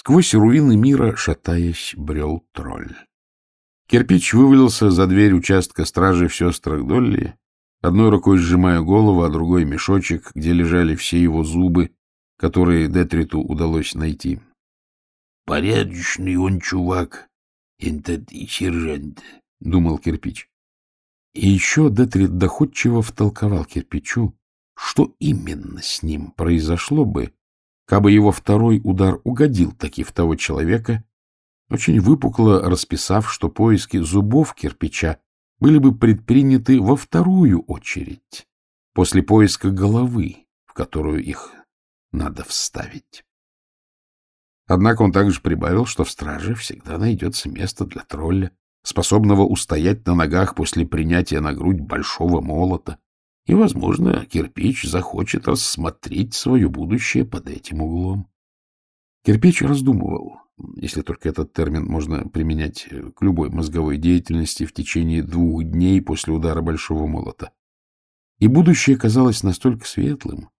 Сквозь руины мира, шатаясь, брел тролль. Кирпич вывалился за дверь участка стражи в сестрах Долли, одной рукой сжимая голову, а другой мешочек, где лежали все его зубы, которые Детриту удалось найти. — Порядочный он чувак, этот и сержант, — думал Кирпич. И еще Детрит доходчиво втолковал Кирпичу, что именно с ним произошло бы, Кабы его второй удар угодил таки в того человека, очень выпукло расписав, что поиски зубов кирпича были бы предприняты во вторую очередь, после поиска головы, в которую их надо вставить. Однако он также прибавил, что в страже всегда найдется место для тролля, способного устоять на ногах после принятия на грудь большого молота, и, возможно, кирпич захочет рассмотреть свое будущее под этим углом. Кирпич раздумывал, если только этот термин можно применять к любой мозговой деятельности в течение двух дней после удара большого молота. И будущее казалось настолько светлым,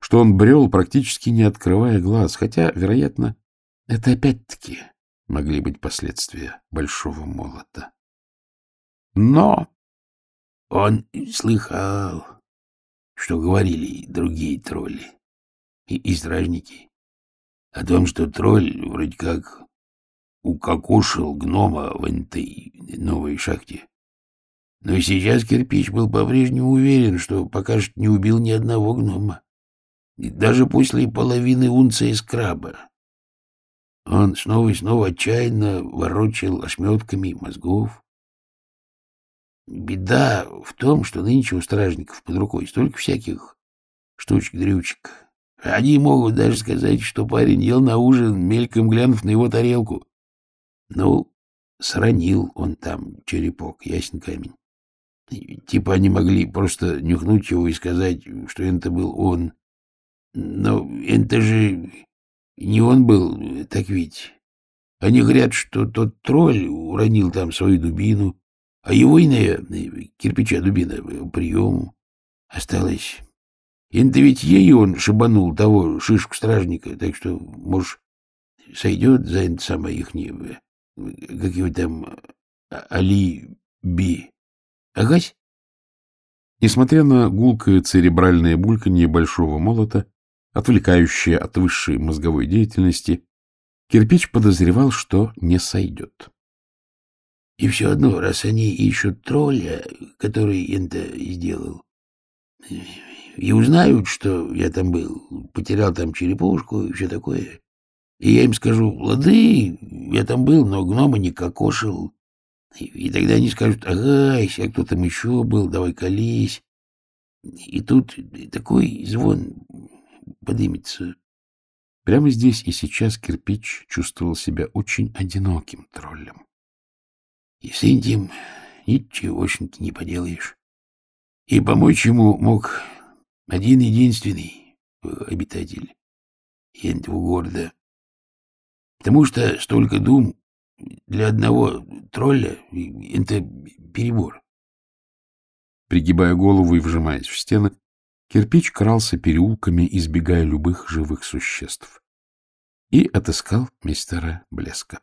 что он брел, практически не открывая глаз, хотя, вероятно, это опять-таки могли быть последствия большого молота. Но он слыхал, что говорили другие тролли и, и о том, что тролль вроде как укокошил гнома в этой новой шахте. Но сейчас кирпич был по-прежнему уверен, что пока что не убил ни одного гнома, даже после половины унции скраба. Он снова и снова отчаянно ворочил ошметками мозгов, Беда в том, что нынче у стражников под рукой столько всяких штучек-дрючек. Они могут даже сказать, что парень ел на ужин, мельком глянув на его тарелку. Ну, сронил он там черепок, ясен камень. Типа они могли просто нюхнуть его и сказать, что это был он. Но это же не он был, так ведь. Они говорят, что тот тролль уронил там свою дубину, а его иные кирпича дубина прием Осталось. Инда ведь ей он шибанул того шишку стражника, так что, может, сойдет за это самое их небо. Как его там а, Али Би. Агась? Несмотря на гулкое церебральное бульканье большого молота, отвлекающее от высшей мозговой деятельности, кирпич подозревал, что не сойдет. И все одно, раз они ищут тролля, который это сделал, и узнают, что я там был, потерял там черепушку и все такое, и я им скажу, лады, я там был, но гнома не кокошил, и тогда они скажут, ага, а кто там еще был, давай колись. И тут такой звон поднимется. Прямо здесь и сейчас кирпич чувствовал себя очень одиноким троллем. И с Дим ничего очень не поделаешь. И помочь ему мог один единственный э, обитатель этого города. Потому что столько дум для одного тролля — это перебор. Пригибая голову и вжимаясь в стены, кирпич крался переулками, избегая любых живых существ. И отыскал мистера Блеска.